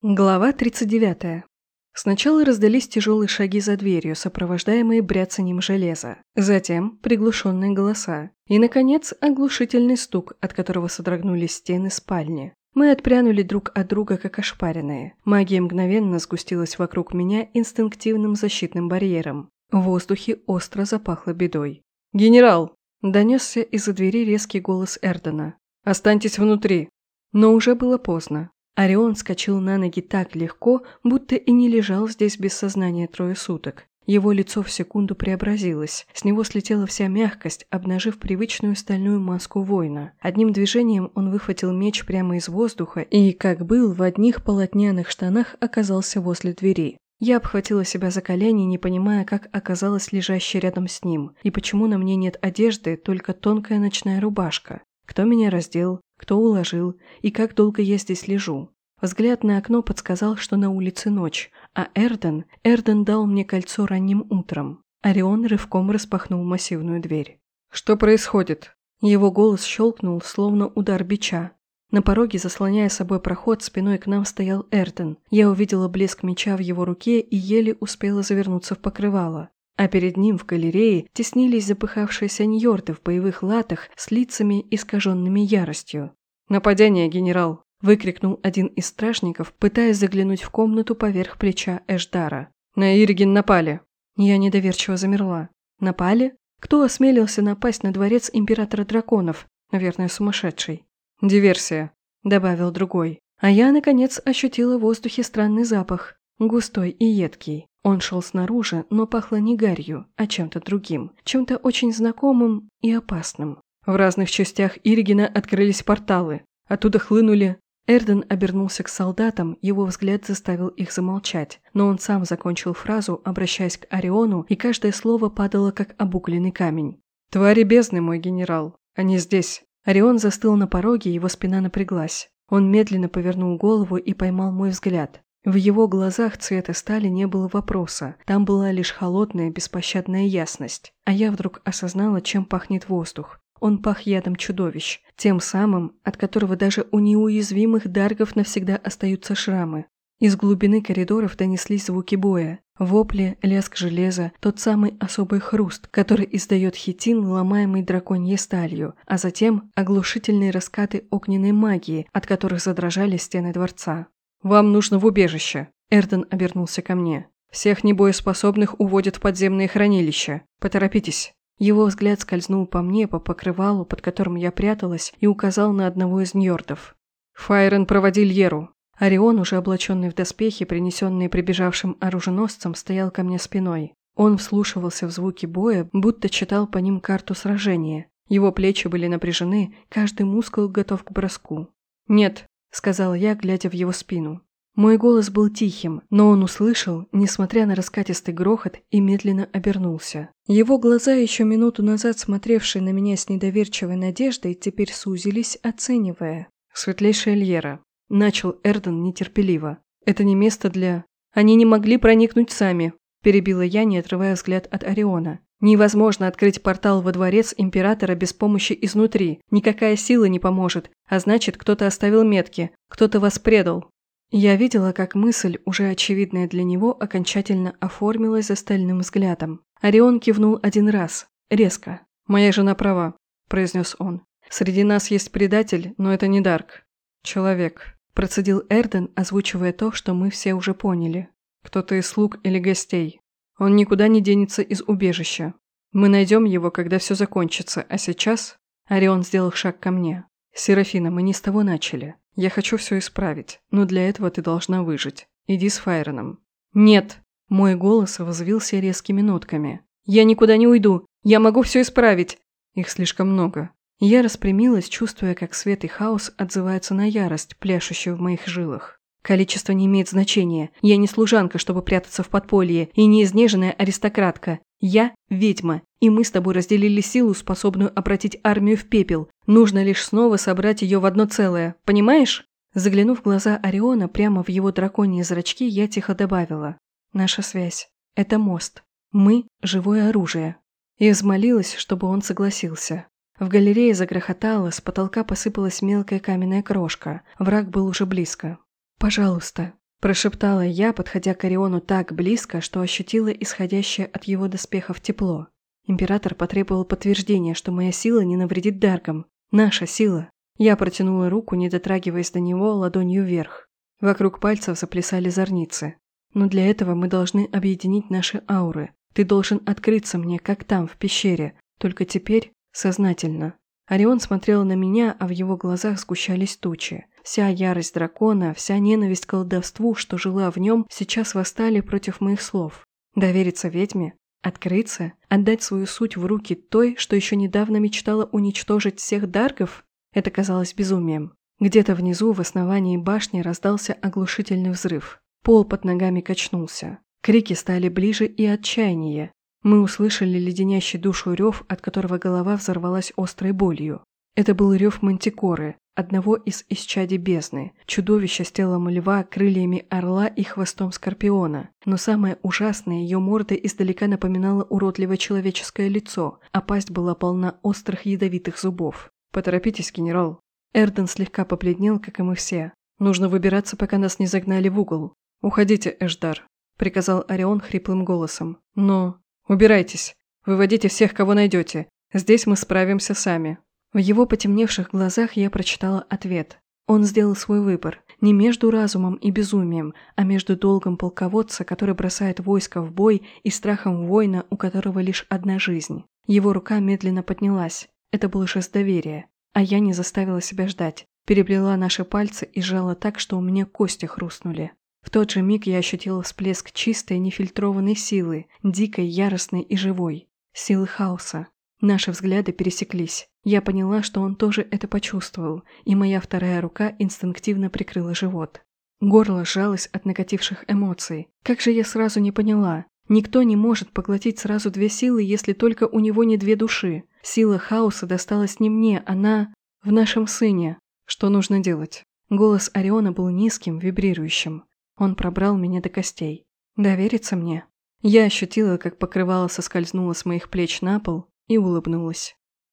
Глава 39. Сначала раздались тяжелые шаги за дверью, сопровождаемые бряцанием железа. Затем приглушенные голоса. И, наконец, оглушительный стук, от которого содрогнулись стены спальни. Мы отпрянули друг от друга, как ошпаренные. Магия мгновенно сгустилась вокруг меня инстинктивным защитным барьером. В воздухе остро запахло бедой. «Генерал!» – донесся из-за двери резкий голос Эрдена. «Останьтесь внутри!» Но уже было поздно. Орион скачал на ноги так легко, будто и не лежал здесь без сознания трое суток. Его лицо в секунду преобразилось, с него слетела вся мягкость, обнажив привычную стальную маску воина. Одним движением он выхватил меч прямо из воздуха и, как был, в одних полотняных штанах оказался возле двери. Я обхватила себя за колени, не понимая, как оказалась лежащей рядом с ним, и почему на мне нет одежды, только тонкая ночная рубашка. Кто меня раздел, кто уложил и как долго я здесь лежу. Взгляд на окно подсказал, что на улице ночь, а Эрден, Эрден дал мне кольцо ранним утром. Орион рывком распахнул массивную дверь. «Что происходит?» Его голос щелкнул, словно удар бича. На пороге, заслоняя собой проход, спиной к нам стоял Эрден. Я увидела блеск меча в его руке и еле успела завернуться в покрывало. А перед ним в галерее теснились запыхавшиеся ньорды в боевых латах с лицами, искаженными яростью. «Нападение, генерал!» – выкрикнул один из стражников, пытаясь заглянуть в комнату поверх плеча Эшдара. «На Ирген напали!» Я недоверчиво замерла. «Напали? Кто осмелился напасть на дворец императора драконов? Наверное, сумасшедший». «Диверсия», – добавил другой. А я, наконец, ощутила в воздухе странный запах, густой и едкий. Он шел снаружи, но пахло не гарью, а чем-то другим, чем-то очень знакомым и опасным. В разных частях Иригина открылись порталы. Оттуда хлынули... Эрден обернулся к солдатам, его взгляд заставил их замолчать, но он сам закончил фразу, обращаясь к Ориону, и каждое слово падало, как обугленный камень. «Твари бездны, мой генерал. Они здесь». Орион застыл на пороге, его спина напряглась. Он медленно повернул голову и поймал мой взгляд. В его глазах цвета стали не было вопроса, там была лишь холодная, беспощадная ясность. А я вдруг осознала, чем пахнет воздух. Он пах ядом чудовищ, тем самым, от которого даже у неуязвимых даргов навсегда остаются шрамы. Из глубины коридоров донеслись звуки боя. Вопли, лязг железа, тот самый особый хруст, который издает хитин, ломаемый драконьей сталью, а затем оглушительные раскаты огненной магии, от которых задрожали стены дворца. «Вам нужно в убежище», – Эрден обернулся ко мне. «Всех небоеспособных уводят в подземные хранилища. Поторопитесь». Его взгляд скользнул по мне, по покрывалу, под которым я пряталась, и указал на одного из ньордов. «Файрен, проводи Льеру». Орион, уже облаченный в доспехи, принесенные прибежавшим оруженосцем, стоял ко мне спиной. Он вслушивался в звуки боя, будто читал по ним карту сражения. Его плечи были напряжены, каждый мускул готов к броску. «Нет, – сказал я, глядя в его спину. Мой голос был тихим, но он услышал, несмотря на раскатистый грохот, и медленно обернулся. Его глаза, еще минуту назад смотревшие на меня с недоверчивой надеждой, теперь сузились, оценивая. «Светлейшая Льера», – начал Эрден нетерпеливо. «Это не место для...» «Они не могли проникнуть сами», – перебила я, не отрывая взгляд от Ориона. Невозможно открыть портал во дворец императора без помощи изнутри. Никакая сила не поможет. А значит, кто-то оставил метки, кто-то вас предал. Я видела, как мысль, уже очевидная для него, окончательно оформилась за стальным взглядом. Орион кивнул один раз. Резко. «Моя жена права», – произнес он. «Среди нас есть предатель, но это не Дарк. Человек», – процедил Эрден, озвучивая то, что мы все уже поняли. «Кто-то из слуг или гостей. Он никуда не денется из убежища. Мы найдем его, когда все закончится, а сейчас...» Орион сделал шаг ко мне. «Серафина, мы не с того начали. Я хочу все исправить, но для этого ты должна выжить. Иди с Файроном». «Нет!» Мой голос возвился резкими нотками. «Я никуда не уйду! Я могу все исправить!» Их слишком много. Я распрямилась, чувствуя, как свет и хаос отзываются на ярость, пляшущую в моих жилах. Количество не имеет значения. Я не служанка, чтобы прятаться в подполье, и не изнеженная аристократка. Я – ведьма, и мы с тобой разделили силу, способную обратить армию в пепел. Нужно лишь снова собрать ее в одно целое. Понимаешь? Заглянув в глаза Ориона прямо в его драконьи зрачки, я тихо добавила. Наша связь – это мост. Мы – живое оружие. И взмолилась, чтобы он согласился. В галерее загрохотало, с потолка посыпалась мелкая каменная крошка. Враг был уже близко. «Пожалуйста». Прошептала я, подходя к Ориону так близко, что ощутила исходящее от его доспехов тепло. Император потребовал подтверждения, что моя сила не навредит Даргам. Наша сила. Я протянула руку, не дотрагиваясь до него, ладонью вверх. Вокруг пальцев заплясали зорницы. Но для этого мы должны объединить наши ауры. Ты должен открыться мне, как там, в пещере, только теперь сознательно. Орион смотрел на меня, а в его глазах сгущались тучи. Вся ярость дракона, вся ненависть к колдовству, что жила в нем, сейчас восстали против моих слов. Довериться ведьме? Открыться? Отдать свою суть в руки той, что еще недавно мечтала уничтожить всех даргов? Это казалось безумием. Где-то внизу, в основании башни, раздался оглушительный взрыв. Пол под ногами качнулся. Крики стали ближе и отчаяннее. Мы услышали леденящий душу рев, от которого голова взорвалась острой болью. Это был рев мантикоры, одного из исчадий бездны, чудовища с телом льва, крыльями орла и хвостом скорпиона. Но самое ужасное, ее морда издалека напоминала уродливое человеческое лицо, а пасть была полна острых ядовитых зубов. «Поторопитесь, генерал». Эрден слегка побледнел, как и мы все. «Нужно выбираться, пока нас не загнали в угол. Уходите, Эшдар», – приказал Орион хриплым голосом. «Но...» «Убирайтесь! Выводите всех, кого найдете. Здесь мы справимся сами». В его потемневших глазах я прочитала ответ. Он сделал свой выбор. Не между разумом и безумием, а между долгом полководца, который бросает войско в бой, и страхом воина, у которого лишь одна жизнь. Его рука медленно поднялась. Это был жест доверия. А я не заставила себя ждать. Переплела наши пальцы и сжала так, что у меня кости хрустнули. В тот же миг я ощутила всплеск чистой, нефильтрованной силы, дикой, яростной и живой. Силы хаоса. Наши взгляды пересеклись. Я поняла, что он тоже это почувствовал, и моя вторая рука инстинктивно прикрыла живот. Горло сжалось от накативших эмоций. Как же я сразу не поняла? Никто не может поглотить сразу две силы, если только у него не две души. Сила хаоса досталась не мне, она в нашем сыне. Что нужно делать? Голос Ориона был низким, вибрирующим. Он пробрал меня до костей. Довериться мне? Я ощутила, как покрывало соскользнуло с моих плеч на пол и улыбнулась.